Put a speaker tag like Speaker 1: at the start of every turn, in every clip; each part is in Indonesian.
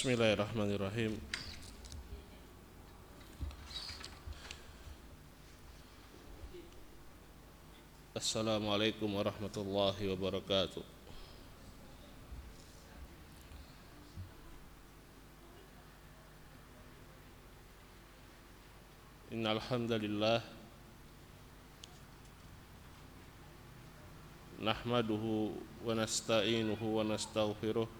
Speaker 1: Bismillahirrahmanirrahim. Assalamualaikum warahmatullahi wabarakatuh. Innal hamdalillah nahmaduhu wa nasta'inuhu wa nastaghfiruh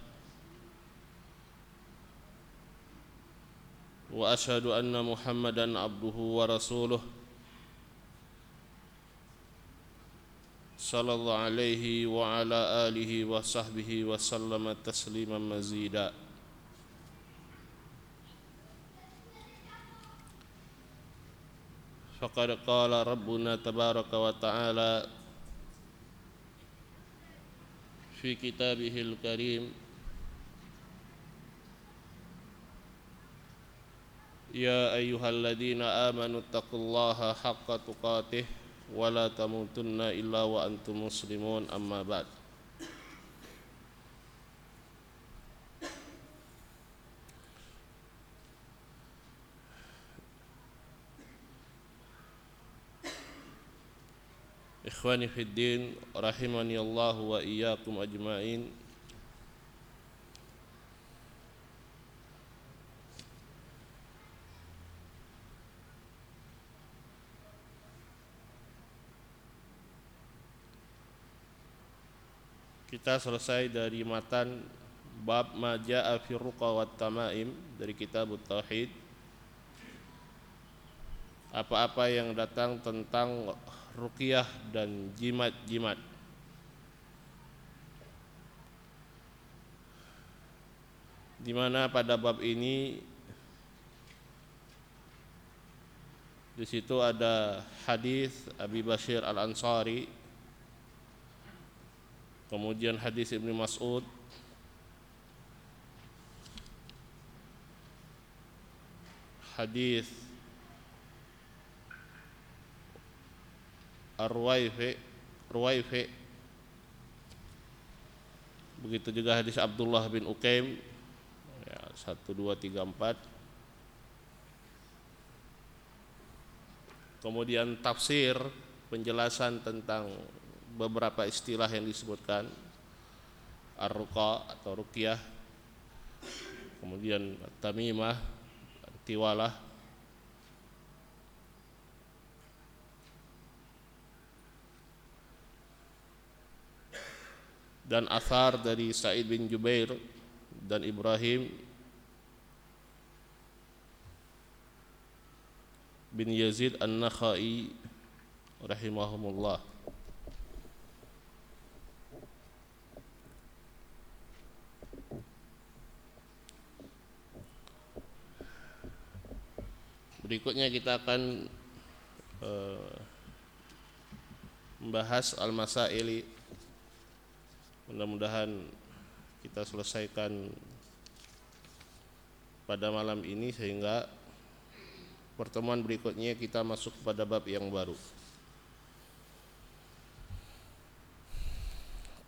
Speaker 1: وأشهد أن محمدا عبده ورسوله صلى الله عليه وعلى آله وصحبه وسلم تسليما مزيدا. فقد قال ربنا تبارك وتعالى في كتابه الكريم يا أيها الذين آمنوا اتقوا الله حق تقاته ولا تموتن إلا وأنتم مسلمون أما بعد. إخواني في الدين رحمني الله وإياكم أجمعين. Kita selesai dari matan bab maja'a fi ruqa wat tamaim dari kitab tauhid. Apa-apa yang datang tentang ruqyah dan jimat-jimat. Di mana pada bab ini di situ ada hadis Abi Bashir Al-Ansari Kemudian hadis Ibnu Mas'ud. Hadis Ar-Ruwaifi Ruwaifi. Begitu juga hadis Abdullah bin Uqaim ya, 1, 2, 3, 4 Kemudian tafsir Penjelasan tentang beberapa istilah yang disebutkan ar-ruqa atau ruqyah kemudian tamimah tiwalah. Dan asar dari Sa'id bin Jubair dan Ibrahim bin Yazid An-Nakhai rahimahumullah Berikutnya kita akan uh, membahas al-masaili. Mudah-mudahan kita selesaikan pada malam ini sehingga pertemuan berikutnya kita masuk pada bab yang baru.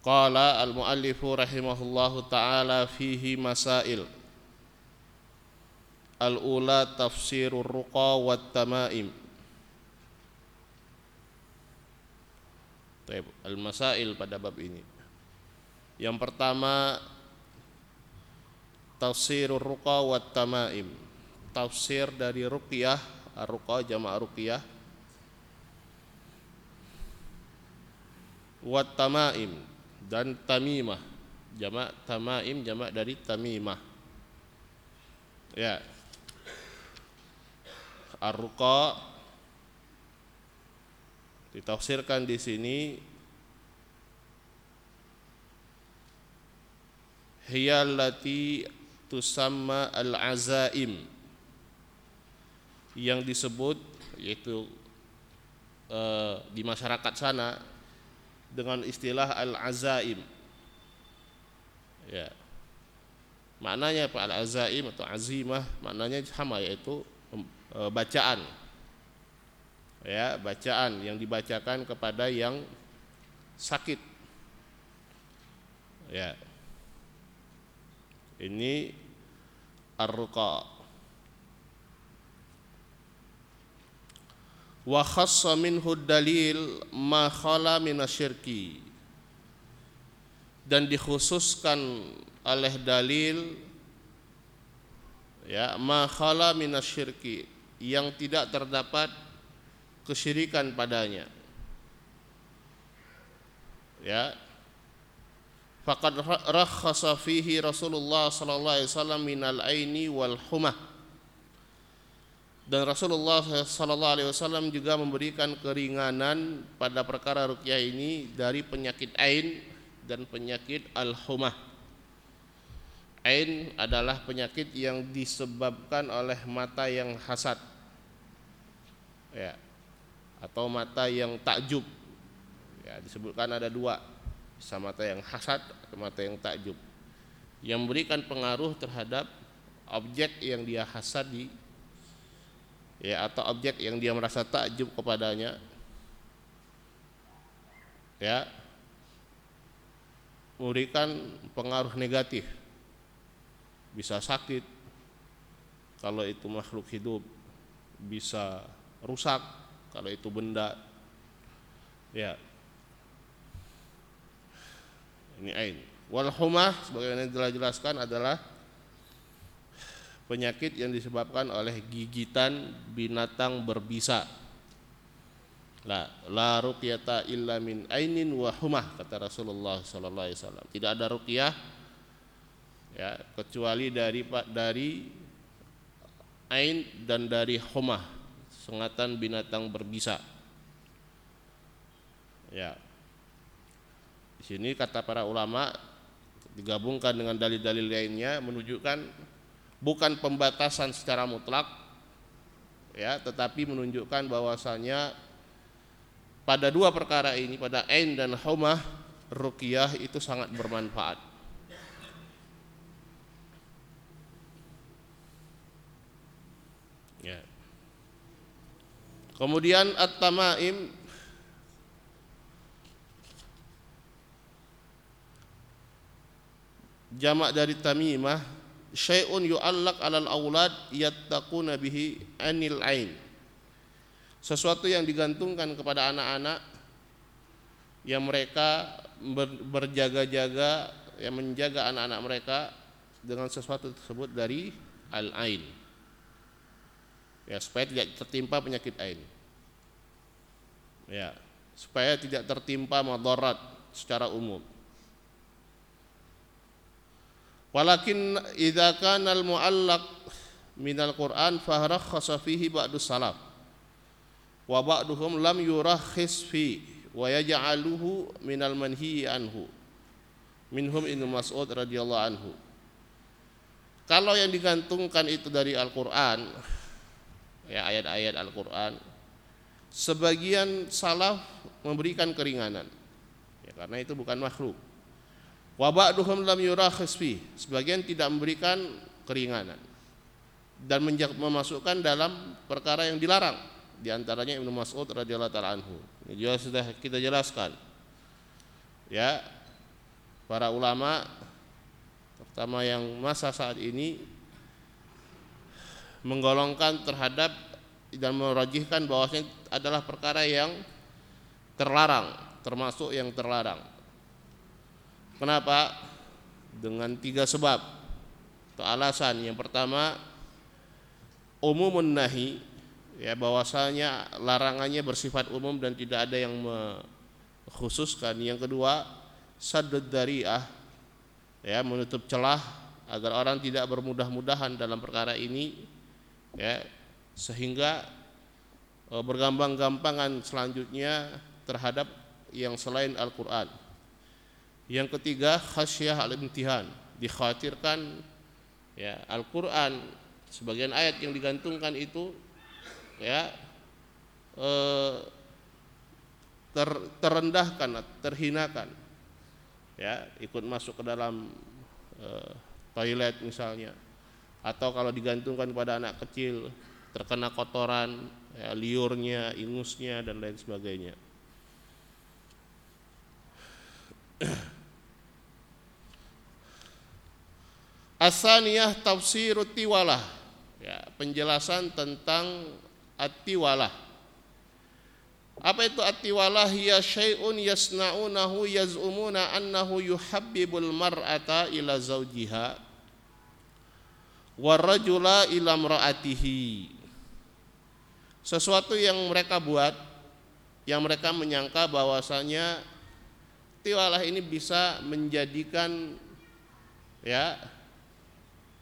Speaker 1: Qala al-muallifu rahimahullahu taala fihi masail. Al-ula tafsirur ruqa wat tamaim. Al-masail pada bab ini. Yang pertama tafsirur ruqa wat tamaim. Tafsir dari ruqyah, ar-ruqa jama' ruqyah. Wat tamaim dan tamimah. Jama' tamaim jama' dari tamimah. Ya, Ar-ruqa. Ditafsirkan di sini. Hiyallati tusamma al-azaim. Yang disebut yaitu e, di masyarakat sana dengan istilah al-azaim. Ya. Maknanya apa? Al-azaim atau azimah maknanya sama yaitu e, bacaan. Ya bacaan yang dibacakan kepada yang sakit. Ya. Ini ar-ruqa. Wa khassa minhu dalil ma khala minasyirki dan dikhususkan oleh dalil ya ma khala minasyirki yang tidak terdapat kesyirikan padanya ya faqad rakhasa fihi Rasulullah sallallahu alaihi wasallam minal aini wal humah dan Rasulullah sallallahu alaihi wasallam juga memberikan keringanan pada perkara rukyah ini dari penyakit ain dan penyakit al-humah. Ain adalah penyakit yang disebabkan oleh mata yang hasad. Ya. Atau mata yang takjub. Ya, disebutkan ada dua, bisa mata yang hasad atau mata yang takjub. Yang memberikan pengaruh terhadap objek yang dia hasadi ya atau objek yang dia merasa takjub kepadanya ya memberikan pengaruh negatif bisa sakit kalau itu makhluk hidup bisa rusak kalau itu benda ya ini ain wal humah sebagaimana telah jelaskan adalah penyakit yang disebabkan oleh gigitan binatang berbisa. La la ruqyata illa min ainin wa humah kata Rasulullah sallallahu alaihi wasallam. Tidak ada ruqyah ya kecuali dari dari ain dan dari humah, sengatan binatang berbisa. Ya. Di sini kata para ulama digabungkan dengan dalil-dalil lainnya menunjukkan bukan pembatasan secara mutlak ya tetapi menunjukkan bahwasanya pada dua perkara ini pada ain dan humah ruqyah itu sangat bermanfaat ya kemudian at-tamaim jamak dari tamimah syai'un yu'allaq 'alal aulad yattaquna bihi anil ain. Sesuatu yang digantungkan kepada anak-anak yang mereka berjaga-jaga yang menjaga anak-anak mereka dengan sesuatu tersebut dari al-ain. Ya, supaya tidak tertimpa penyakit ain. Ya, supaya tidak tertimpa madarat secara umum. Walakin idza kana al-mu'allaq minal Qur'an fahrakhasa fihi ba'du salaf. Wa ba'duhum lam yurakhis fi wa yaj'aluhu minal manhi anhu. Minhum Ibnu Mas'ud radhiyallahu anhu. Kalau yang digantungkan itu dari Al-Qur'an ya ayat-ayat Al-Qur'an sebagian salaf memberikan keringanan. Ya karena itu bukan makhluk. Wa ba'duhum lam yurakhis fi. Sebagian tidak memberikan keringanan dan memasukkan dalam perkara yang dilarang. Di antaranya Ibnu Mas'ud radhiyallahu taala anhu. Ini juga sudah kita jelaskan. Ya. Para ulama terutama yang masa saat ini menggolongkan terhadap dan merajihkan bahwasanya adalah perkara yang terlarang, termasuk yang terlarang. Kenapa? Dengan tiga sebab atau alasan. Yang pertama, umumun nahi ya bahwasanya larangannya bersifat umum dan tidak ada yang mengkhususkan. Yang kedua, saddud dariah ya menutup celah agar orang tidak bermudah-mudahan dalam perkara ini ya sehingga e, bergampang-gampangan selanjutnya terhadap yang selain Al-Qur'an. Yang ketiga khasyah al-imtihan, dikhawatirkan ya Al-Qur'an sebagian ayat yang digantungkan itu ya eh, ter, terendahkan, terhinakan. Ya, ikut masuk ke dalam eh, toilet misalnya. Atau kalau digantungkan pada anak kecil terkena kotoran, ya, liurnya, ingusnya dan lain sebagainya. Asaniyah tafsir tiwalah. Ya, penjelasan tentang atiwalah apa itu atiwalah ya syai'un yasna'unahu yaz'umuna annahu yuhabbibul mar'ata ila zawjiha warajula ila mra'atihi sesuatu yang mereka buat yang mereka menyangka bahwasanya tiwalah ini bisa menjadikan ya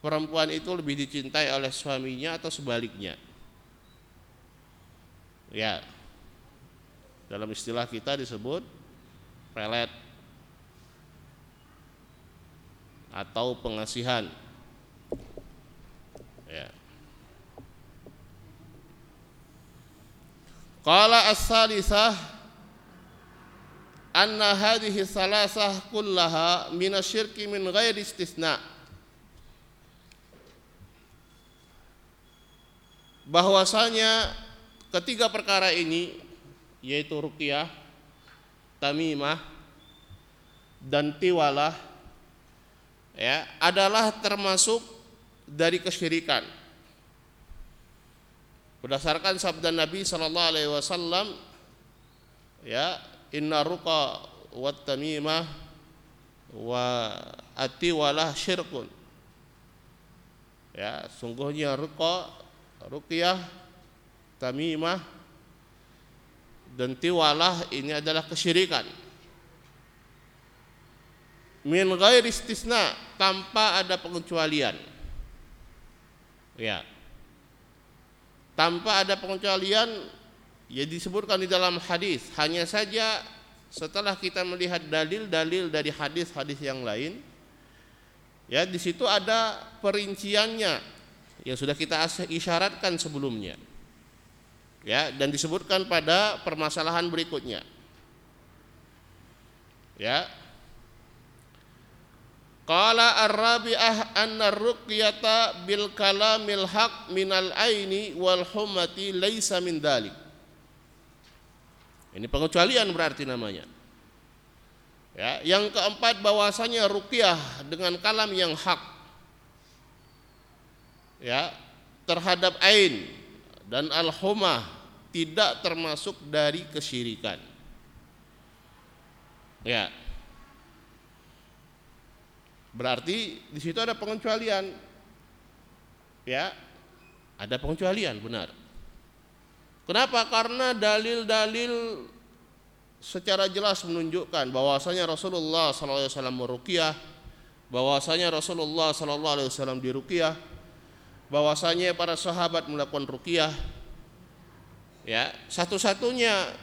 Speaker 1: perempuan itu lebih dicintai oleh suaminya atau sebaliknya. Ya. Dalam istilah kita disebut pelet atau pengasihan. Ya. Qala as-salisah anna hadhihi salasah kullaha minasyirki min ghairi istisna bahwasanya ketiga perkara ini yaitu ruqyah, tamimah dan tiwalah ya adalah termasuk dari kesyirikan. Berdasarkan sabda Nabi sallallahu alaihi wasallam ya inna ruqa wa tamimah wa atiwalah syirkun. Ya sungguhnya ruqa ruqyah tamimah dan tiwalah ini adalah kesyirikan. Min ghairi istisna tanpa ada pengecualian. Ya tanpa ada pengecualian ya disebutkan di dalam hadis. Hanya saja setelah kita melihat dalil-dalil dari hadis-hadis yang lain ya di situ ada perinciannya yang sudah kita isyaratkan sebelumnya. Ya dan disebutkan pada permasalahan berikutnya. Ya Qala ar-rabi'ah anna ruqyata bil kalamil haq minal aini wal humati laisa min dalik ini pengecualian berarti namanya. Ya, yang keempat bahwasanya ruqyah dengan kalam yang hak. Ya, terhadap ain dan al-humah tidak termasuk dari kesyirikan. Ya. Berarti di situ ada pengecualian. Ya. Ada pengecualian, benar. Kenapa? Karena dalil-dalil secara jelas menunjukkan bahwasanya Rasulullah SAW meruqyah, bahwasanya Rasulullah SAW diruqyah, bahwasanya para sahabat melakukan ruqyah. Ya, satu-satunya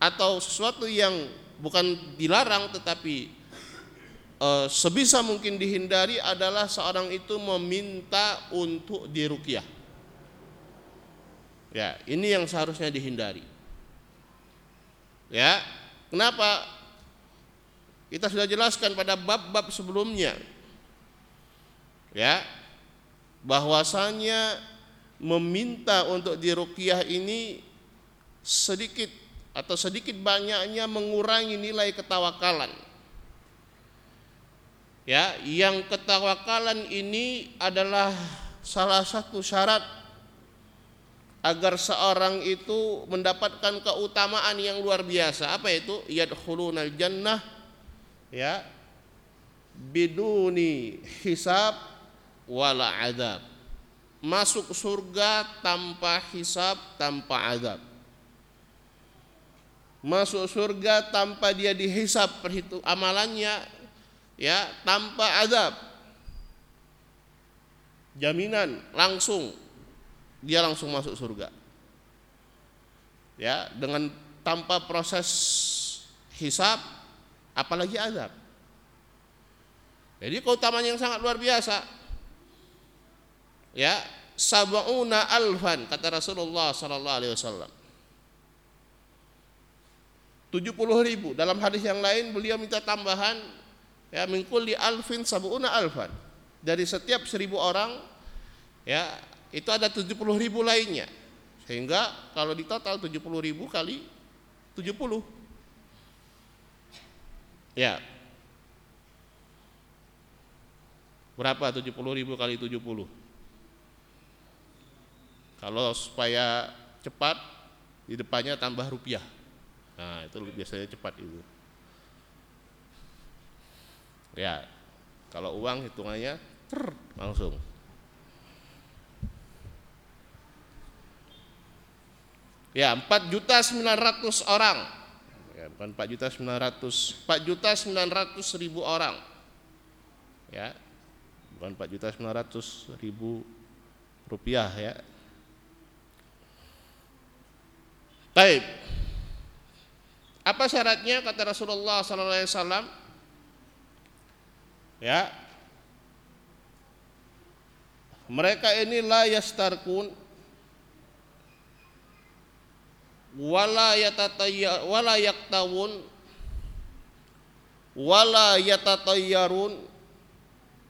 Speaker 1: atau sesuatu yang bukan dilarang tetapi e, sebisa mungkin dihindari adalah seorang itu meminta untuk diruqyah Ya, ini yang seharusnya dihindari. Ya, kenapa? Kita sudah jelaskan pada bab-bab sebelumnya. Ya, bahwasanya meminta untuk diruqyah ini sedikit atau sedikit banyaknya mengurangi nilai ketawakalan. Ya, yang ketawakalan ini adalah salah satu syarat agar seorang itu mendapatkan keutamaan yang luar biasa. Apa itu? Yadkhulunal jannah ya biduni hisab wala adab. Masuk surga tanpa hisab, tanpa adab. Masuk surga tanpa dia dihisab perhitung amalannya ya, tanpa adab. Jaminan langsung dia langsung masuk surga. Ya, dengan tanpa proses hisab apalagi azab. Jadi keutamaan yang sangat luar biasa. Ya, sab'una alfan kata Rasulullah sallallahu alaihi wasallam. 70 ribu dalam hadis yang lain beliau minta tambahan ya mingkul di alfin sab'una alfan. Dari setiap seribu orang ya itu ada 70 ribu lainnya. Sehingga kalau di total 70 ribu kali 70 ya. Berapa 70 ribu kali 70 kalau supaya cepat di depannya tambah rupiah. Nah, itu biasanya cepat itu. Ya. Kalau uang hitungannya ter langsung. Ya, 4 juta 900 orang. Ya, bukan 4 juta 900, 4 juta 900 ribu orang. Ya. Bukan 4 juta 900 ribu rupiah ya, Baik. Apa syaratnya kata Rasulullah sallallahu alaihi wasallam? Ya. Mereka ini la yastarkun wala yatatayya wala yaktawun wala yatatayyarun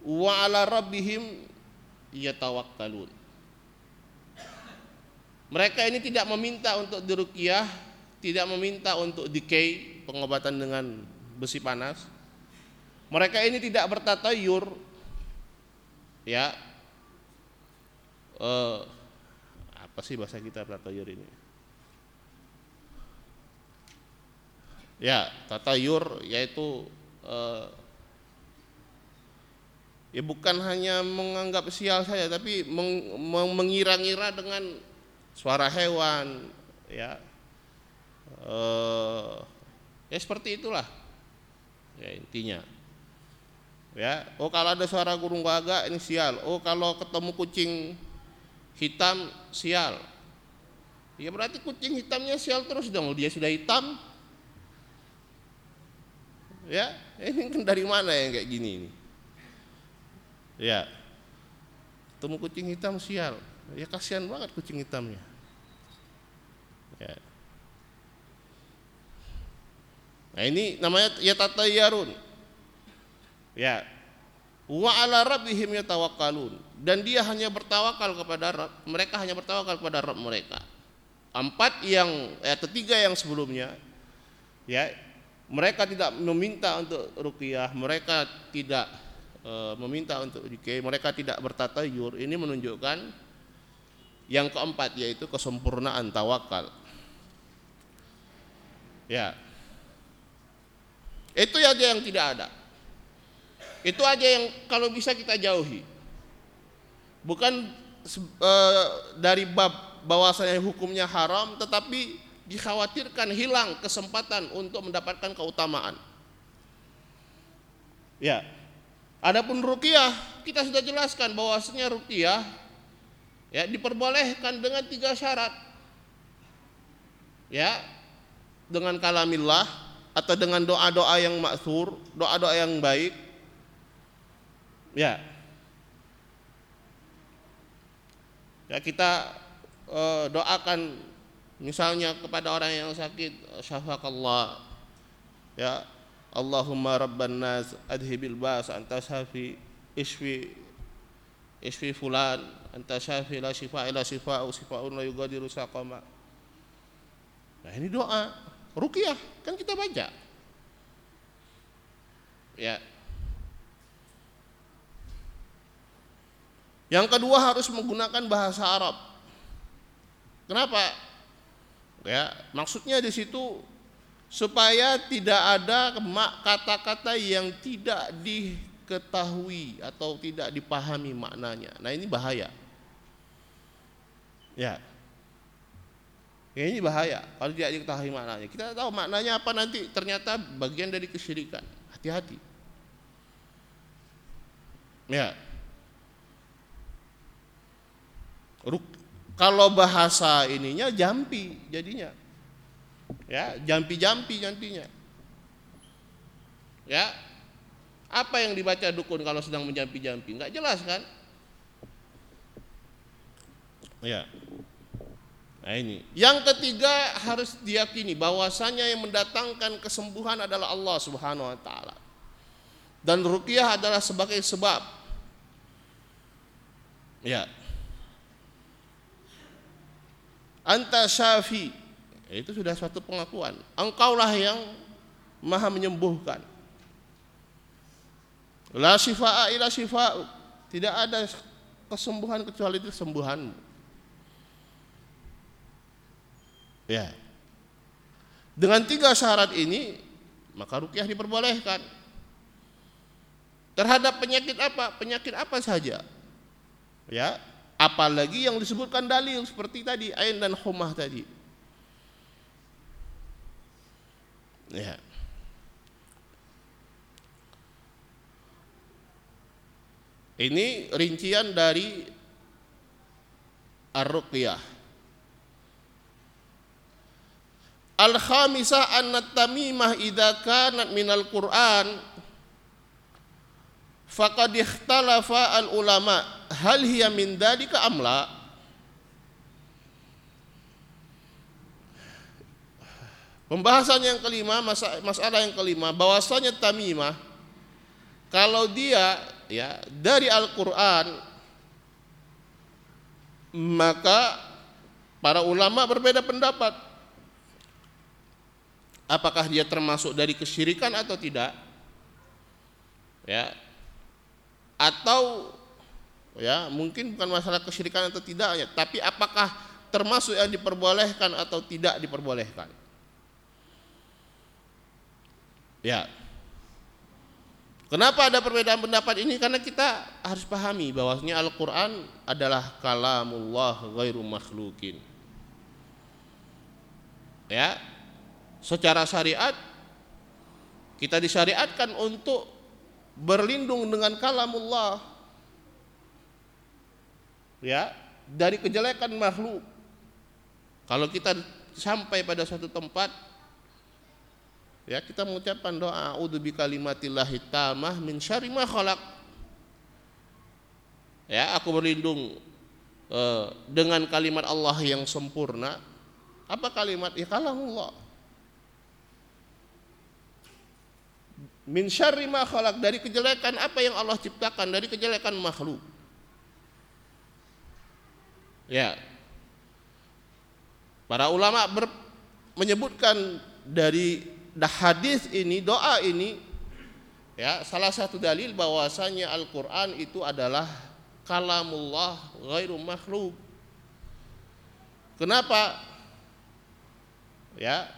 Speaker 1: wa ala rabbihim yatawakkalun. Mereka ini tidak meminta untuk diruqyah, tidak meminta untuk decay, pengobatan dengan besi panas. Mereka ini tidak bertatayur, ya. Uh, apa sih bahasa kita bertatayur ini? Ya, tatayur yaitu uh, ya bukan hanya menganggap sial saja, tapi meng, mengira-ngira dengan suara hewan ya eh, ya seperti itulah ya intinya ya. Oh kalau ada suara burung gagak ini sial. Oh kalau ketemu kucing hitam sial. Ya berarti kucing hitamnya sial terus dong. Dia sudah hitam. Ya ini kan dari mana yang kayak gini ini? Ya. Ketemu kucing hitam sial. Ya kasihan banget kucing hitamnya. Ya. nah ini namanya ya tatayarun ya wa ala rabbihim yatawakkalun dan dia hanya bertawakal kepada Rabb mereka hanya bertawakal kepada Rabb mereka empat yang ya ketiga yang sebelumnya ya mereka tidak meminta untuk ruqyah mereka tidak e, meminta untuk dikei mereka tidak bertatayur ini menunjukkan yang keempat yaitu kesempurnaan tawakal. Ya. Itu aja yang tidak ada. Itu aja yang kalau bisa kita jauhi. Bukan e, dari bab bahwasanya hukumnya haram tetapi dikhawatirkan hilang kesempatan untuk mendapatkan keutamaan. Ya. Adapun ruqyah kita sudah jelaskan bahwasanya ruqyah ya diperbolehkan dengan tiga syarat ya dengan kalamillah atau dengan doa-doa yang maksur doa-doa yang baik ya. Ya kita uh, doakan misalnya kepada orang yang sakit syafakallah. Ya Allahumma rabban nas adhibil bas anta syafi isfi isfi fulan anta syafi la shifa ila shifa shifaun la yugadiru saqama. Nah ini doa ruqyah kan kita baca. Ya yang kedua harus menggunakan bahasa Arab kenapa ya maksudnya di situ supaya tidak ada kata-kata yang tidak diketahui atau tidak dipahami maknanya. Nah, ini bahaya. Ya. Ini bahaya kalau tidak diketahui maknanya. Kita tahu maknanya apa nanti ternyata bagian dari kesyirikan. Hati-hati. Ya. Ruk, kalau bahasa ininya jampi jadinya. Ya, jampi-jampi nantinya. Ya. Apa yang dibaca dukun kalau sedang menjampi-jampi? Enggak jelas kan? Ya. Nah ini. Yang ketiga harus diyakini bahwasanya yang mendatangkan kesembuhan adalah Allah Subhanahu wa taala. Dan ruqyah adalah sebagai sebab. Ya. Anta syafi. Itu sudah suatu pengakuan. Engkaulah yang maha menyembuhkan. La syifa'a ila syifa'u. Tidak ada kesembuhan kecuali itu kesembuhanmu. Ya. Dengan tiga syarat ini, maka rukyah diperbolehkan. Terhadap penyakit apa? Penyakit apa saja. Ya, apalagi yang disebutkan dalil seperti tadi ain dan humah tadi. Ya. Ini rincian dari Ar-Ruqyah. Al-khamisah anna tamimah idza kanat minal Qur'an faqad ikhtalafa al ulama hal hiya min dalika amla Pembahasan yang kelima, masalah yang kelima, bahwasanya tamimah kalau dia ya dari Al-Qur'an maka para ulama berbeda pendapat. Apakah dia termasuk dari kesyirikan atau tidak? Ya atau ya mungkin bukan masalah kesyirikan atau tidak tapi apakah termasuk yang diperbolehkan atau tidak diperbolehkan ya Kenapa ada perbedaan pendapat ini? Karena kita harus pahami bahwasanya Al-Qur'an adalah kalamullah ghairu makhlukin. Ya. Secara syariat kita disyariatkan untuk berlindung dengan kalamullah. Ya, dari kejelekan makhluk. Kalau kita sampai pada suatu tempat Ya, kita mengucapkan doa a'udzu bikalimatillahi tamah min syarri ma khalaq. Ya, aku berlindung uh, dengan kalimat Allah yang sempurna. Apa kalimat? Ya kalamullah. Min syarri ma khalaq dari kejelekan apa yang Allah ciptakan, dari kejelekan makhluk. Ya. Para ulama ber, menyebutkan dari hadis ini, doa ini ya salah satu dalil bahwasanya Al-Qur'an itu adalah kalamullah ghairu makhluk. Kenapa? Ya.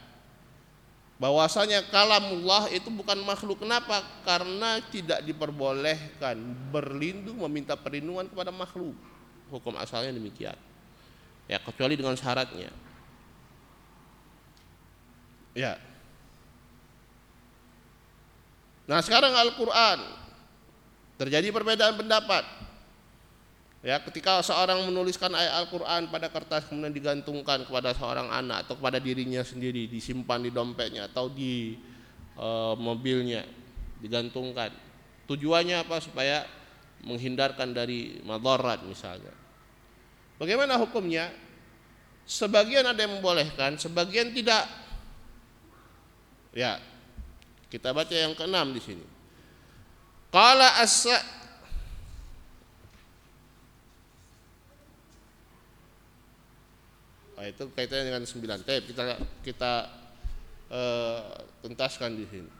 Speaker 1: Bahwasanya kalamullah itu bukan makhluk. Kenapa? Karena tidak diperbolehkan berlindung meminta perlindungan kepada makhluk. Hukum asalnya demikian. Ya, kecuali dengan syaratnya. Ya. Nah sekarang Al-Quran terjadi perbedaan pendapat. Ya, ketika seorang menuliskan ayat Al-Quran pada kertas kemudian digantungkan kepada seorang anak atau kepada dirinya sendiri, disimpan di dompetnya atau di e, mobilnya, digantungkan. Tujuannya apa? Supaya menghindarkan dari madarat misalnya. Bagaimana hukumnya? Sebagian ada yang membolehkan, sebagian tidak. Ya, kita baca yang keenam di sini. Qala as Oh, itu kaitannya dengan sembilan tape kita kita uh, tuntaskan di sini.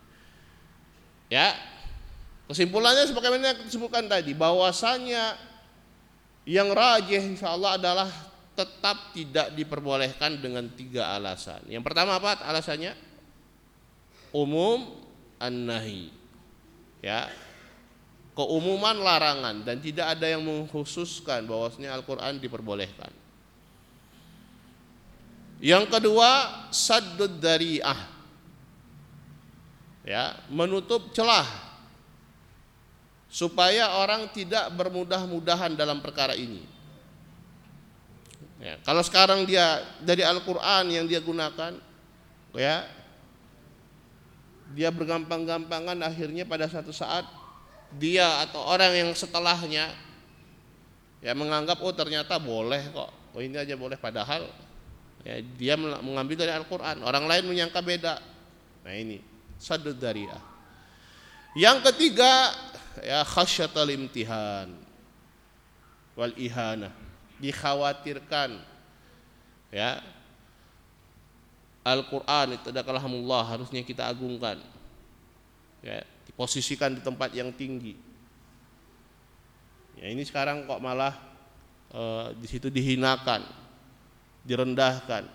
Speaker 1: Ya. Kesimpulannya sebagaimana yang disebutkan tadi bahwasanya yang rajih insya Allah adalah tetap tidak diperbolehkan dengan tiga alasan. Yang pertama apa alasannya? Umum an-nahi. Ya. Keumuman larangan dan tidak ada yang mengkhususkan bahwasanya Al-Qur'an diperbolehkan. Yang kedua, saddud dari'ah. Ya, menutup celah supaya orang tidak bermudah-mudahan dalam perkara ini. Ya, kalau sekarang dia dari Al-Qur'an yang dia gunakan, ya dia bergampang-gampangan akhirnya pada satu saat dia atau orang yang setelahnya ya menganggap oh ternyata boleh kok. Oh ini aja boleh. Padahal ya, dia mengambil dari Al-Quran. Orang lain menyangka beda. Nah ini sadud dariah. Yang ketiga ya khasyatal imtihan wal ihana. Dikhawatirkan. Ya. Al-Quran itu kalamullah harusnya kita agungkan. Ya, diposisikan di tempat yang tinggi. Ya ini sekarang kok malah e, di situ dihinakan direndahkan.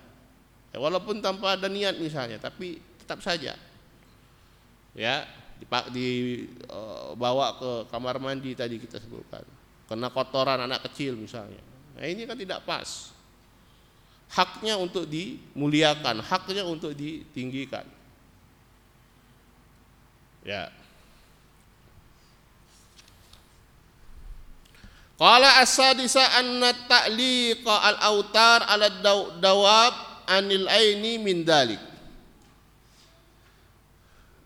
Speaker 1: Ya, walaupun tanpa ada niat misalnya tapi tetap saja. Ya dibawa e, ke kamar mandi tadi kita sebutkan kena kotoran anak kecil misalnya nah ini kan tidak pas haknya untuk dimuliakan, haknya untuk ditinggikan. Ya. Qala as-sadisa anna ta'liqa al-autar ala dawab anil aini min dalik.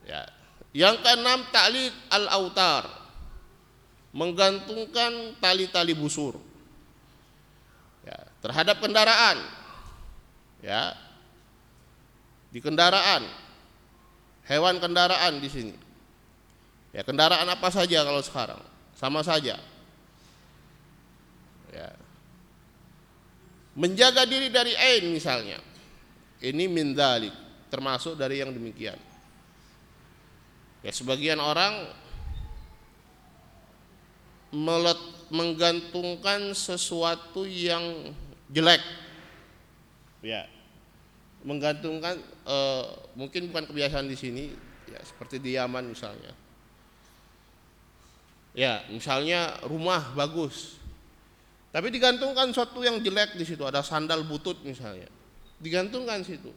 Speaker 1: Ya. Yang keenam ta'liq al-autar. Menggantungkan tali-tali busur. Ya, terhadap kendaraan. Ya di kendaraan. Hewan kendaraan di sini. Ya kendaraan apa saja kalau sekarang? Sama saja. Ya. Menjaga diri dari ain misalnya. Ini mindalik termasuk dari yang demikian ya sebagian orang melet, menggantungkan sesuatu yang jelek. Ya menggantungkan uh, mungkin bukan kebiasaan di sini ya seperti di Yaman misalnya. Ya misalnya rumah bagus tapi digantungkan sesuatu yang jelek di situ ada sandal butut misalnya digantungkan situ.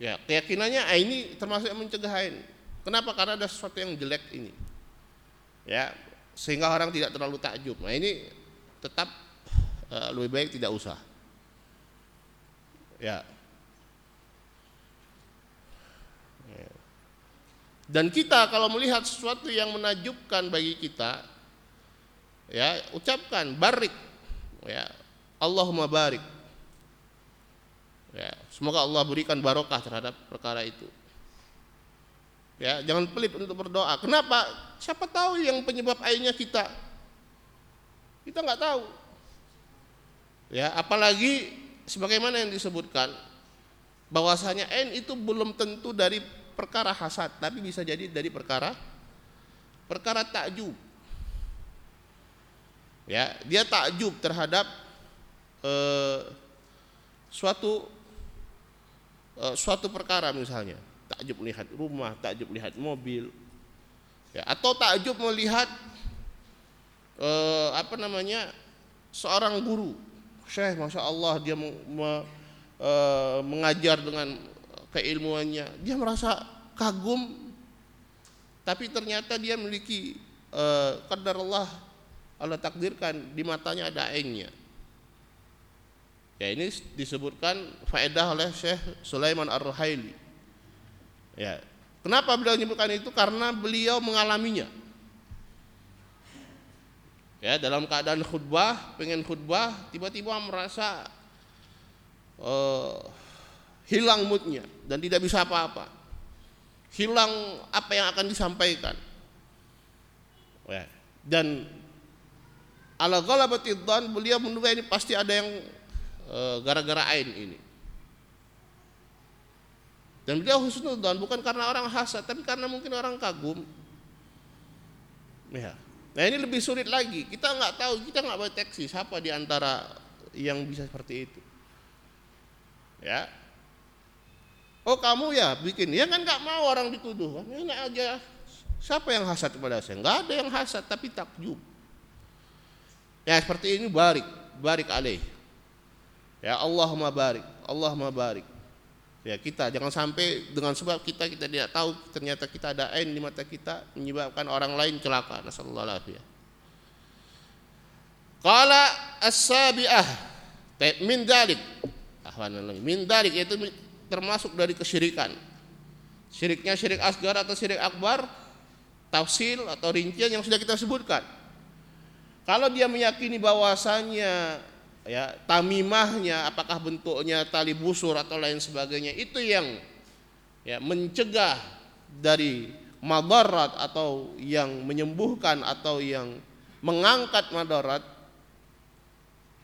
Speaker 1: Ya keyakinannya ah, ini termasuk yang mencegahin kenapa karena ada sesuatu yang jelek ini ya sehingga orang tidak terlalu takjub nah ini tetap uh, lebih baik tidak usah Ya. ya. Dan kita kalau melihat sesuatu yang menajubkan bagi kita, ya ucapkan barik, ya Allahumma barik. Ya, semoga Allah berikan barokah terhadap perkara itu. Ya, jangan pelit untuk berdoa. Kenapa? Siapa tahu yang penyebab airnya kita? Kita nggak tahu. Ya, apalagi sebagaimana yang disebutkan bahwasanya N itu belum tentu dari perkara hasad tapi bisa jadi dari perkara perkara takjub ya dia takjub terhadap eh, suatu eh, suatu perkara misalnya takjub melihat rumah takjub melihat mobil. Ya atau takjub melihat eh, apa namanya seorang guru. Syekh Masya Allah dia me, me, e, mengajar dengan keilmuannya. Dia merasa kagum tapi ternyata dia memiliki e, kadar Allah Allah takdirkan di matanya ada ainnya. Ya ini disebutkan faedah oleh Syekh Sulaiman Ar-Ruhaili ya. Kenapa beliau menyebutkan itu? Karena beliau mengalaminya. Ya dalam keadaan khutbah pengen khutbah tiba-tiba merasa uh, hilang moodnya dan tidak bisa apa-apa. Hilang apa yang akan disampaikan. Ya. dan ala ghalabatidzan beliau menduga ini pasti ada yang uh, gara-gara ain ini dan beliau husnudzan bukan karena orang hasad tapi karena mungkin orang kagum ya Nah ini lebih sulit lagi. Kita nggak tahu, kita nggak deteksi siapa di antara yang bisa seperti itu. Ya. Oh kamu ya bikin, ya kan nggak mau orang dituduh. Kan enak aja. Siapa yang hasad kepada saya? Nggak ada yang hasad, tapi takjub. Ya seperti ini barik, barik alaih. Ya Allahumma barik, Allahumma barik. Ya kita jangan sampai dengan sebab kita kita tidak tahu ternyata kita ada ain di mata kita menyebabkan orang lain celaka. Nasallallahu alaihi Qala as-sabi'ah min dalik. Min dalik yaitu termasuk dari kesyirikan. Syiriknya syirik asgar atau syirik akbar, tafsil atau rincian yang sudah kita sebutkan. Kalau dia meyakini bahwasanya ya tamimahnya apakah bentuknya tali busur atau lain sebagainya itu yang ya mencegah dari madarat atau yang menyembuhkan atau yang mengangkat madarat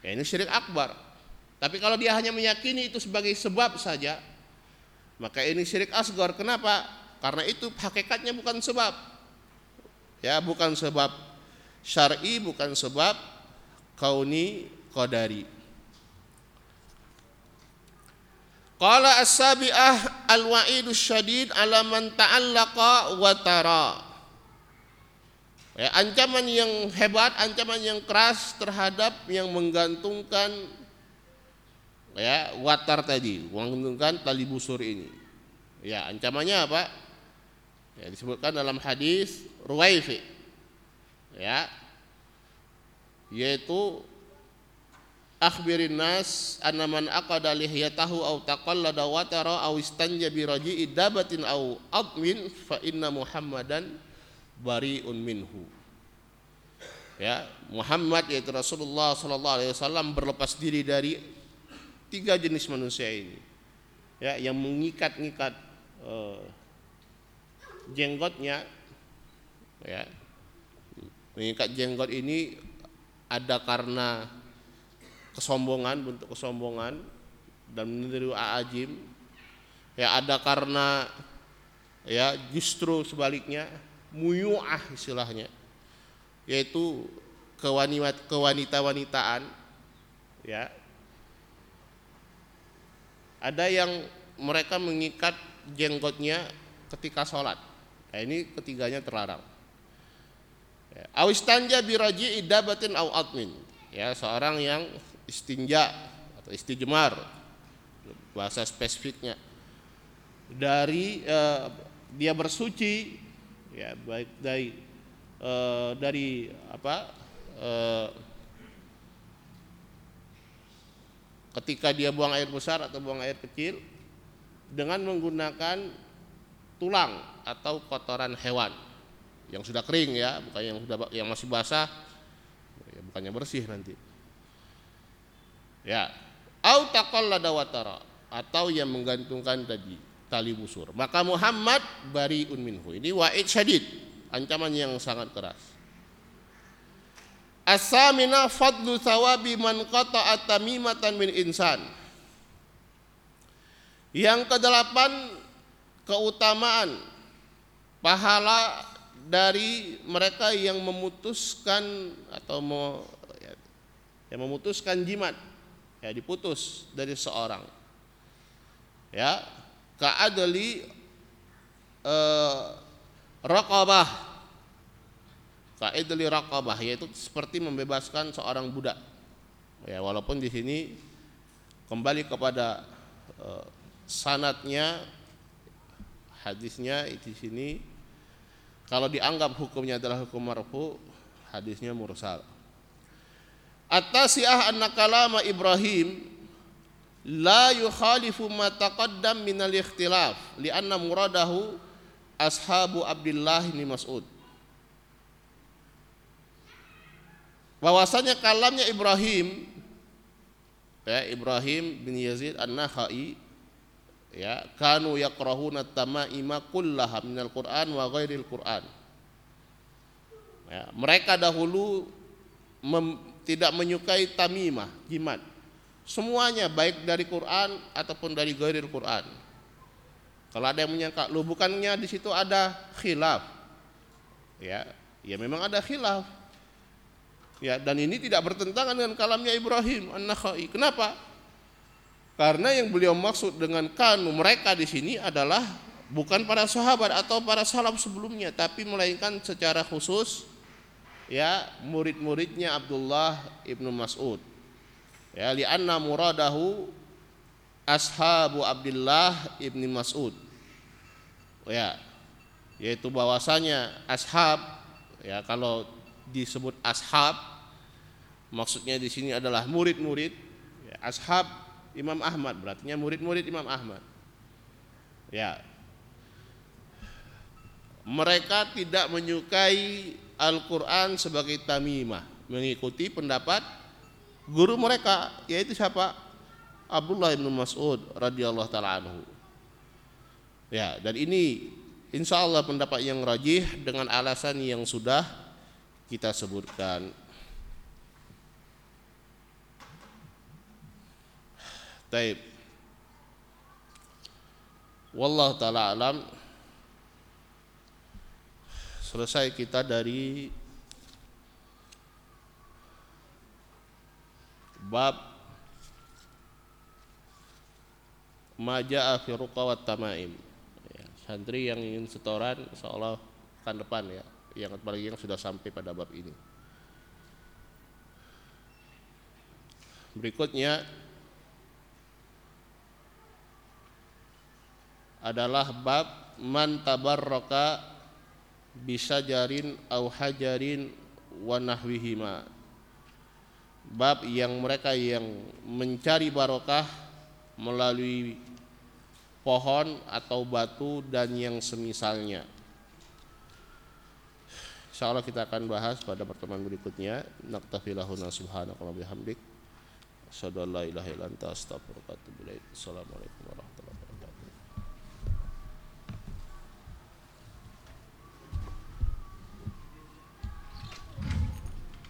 Speaker 1: ya ini syirik akbar. Tapi kalau dia hanya meyakini itu sebagai sebab saja maka ini syirik asgar. Kenapa? Karena itu hakikatnya bukan sebab. Ya bukan sebab syar'i bukan sebab kauni qadari Qala as-sabi'ah al-wa'idu syadid ala man ta'allaqa wa tara Ya, ancaman yang hebat, ancaman yang keras terhadap yang menggantungkan ya watar tadi, menggantungkan tali busur ini. Ya, ancamannya apa? Ya, disebutkan dalam hadis Ruwaifi. Ya. Yaitu akhbirin nas anna man aqada lihyatahu aw taqallada watara aw istanja bi raji'i dabatin aw admin fa inna muhammadan bariun minhu. Ya Muhammad yaitu Rasulullah sallallahu alaihi wasallam berlepas diri dari tiga jenis manusia ini. Ya yang mengikat-ngikat uh, jenggotnya ya. Mengikat jenggot ini ada karena kesombongan bentuk kesombongan dan meniru aajim ya ada karena ya justru sebaliknya muyuah istilahnya yaitu kewanita kewanita wanitaan ya. Ada yang mereka mengikat jenggotnya ketika sholat. Nah, ini ketiganya terlarang. Ya. awistanja biraji idabatin au admin. Ya seorang yang istinja atau istijmar bahasa spesifiknya. Dari uh, dia bersuci ya baik dari uh, dari apa uh, ketika dia buang air besar atau buang air kecil dengan menggunakan tulang atau kotoran hewan yang sudah kering ya bukan yang sudah yang masih basah ya bukannya bersih nanti ya au taqallada watara atau yang menggantungkan tadi tali busur. Maka Muhammad bariun minhu. Ini wa'id syadid, ancaman yang sangat keras. Asamina fadlu thawabi man qata'a tamimatan min insan. Yang kedelapan keutamaan pahala dari mereka yang memutuskan atau mau ya, yang memutuskan jimat ya diputus dari seorang. Ya ka'adli uh, raqabah. Ka'adli raqabah yaitu seperti membebaskan seorang budak. Ya walaupun di sini kembali kepada uh, sanatnya hadisnya di sini kalau dianggap hukumnya adalah hukum marfu hadisnya mursal At-tasi'ah anna kalama Ibrahim la yukhalifu ma taqaddam minal ikhtilaf lianna muradahu ashabu Abdullah bin Mas'ud. Bahwasanya kalamnya Ibrahim ya Ibrahim bin Yazid An-Nakhai ya kanu yakrahuna tamaima kullaha minal Qur'an wa ghairil Qur'an. Ya, mereka dahulu mem, tidak menyukai tamimah jimat Semuanya baik dari Quran ataupun dari gairil Quran. Kalau ada yang menyangka, lu bukannya di situ ada khilaf. Ya, ya memang ada khilaf. Ya, dan ini tidak bertentangan dengan kalamnya Ibrahim An-Nakhai. Kenapa? Karena yang beliau maksud dengan kanu mereka di sini adalah bukan para sahabat atau para salaf sebelumnya, tapi melainkan secara khusus ya murid-muridnya Abdullah ibnu Mas'ud. Ya li'anna muradahu ashabu Abdullah ibni Mas'ud. Ya yaitu bahwasanya ashab ya kalau disebut ashab maksudnya di sini adalah murid-murid ya, ashab Imam Ahmad berarti murid-murid Imam Ahmad. Ya. Mereka tidak menyukai Al-Qur'an sebagai tamimah, mengikuti pendapat guru mereka yaitu siapa? Abdullah bin Mas'ud radhiyallahu taala anhu. Ya, dan ini insya Allah pendapat yang rajih dengan alasan yang sudah kita sebutkan. Taib. Wallah taala alam. Selesai kita dari bab Maja'a fi ruqa tamaim. Santri yang ingin setoran seolah kan depan ya yang apalagi yang sudah sampai pada bab ini. Berikutnya adalah bab man tabarraka bisa jarin au hajarin wa nahwihima bab yang mereka yang mencari barokah melalui pohon atau batu dan yang semisalnya. Insya Allah kita akan bahas pada pertemuan berikutnya. Naktafilahuna subhanaka wa bihamdik. Asyhadu an wa. Assalamualaikum warahmatullahi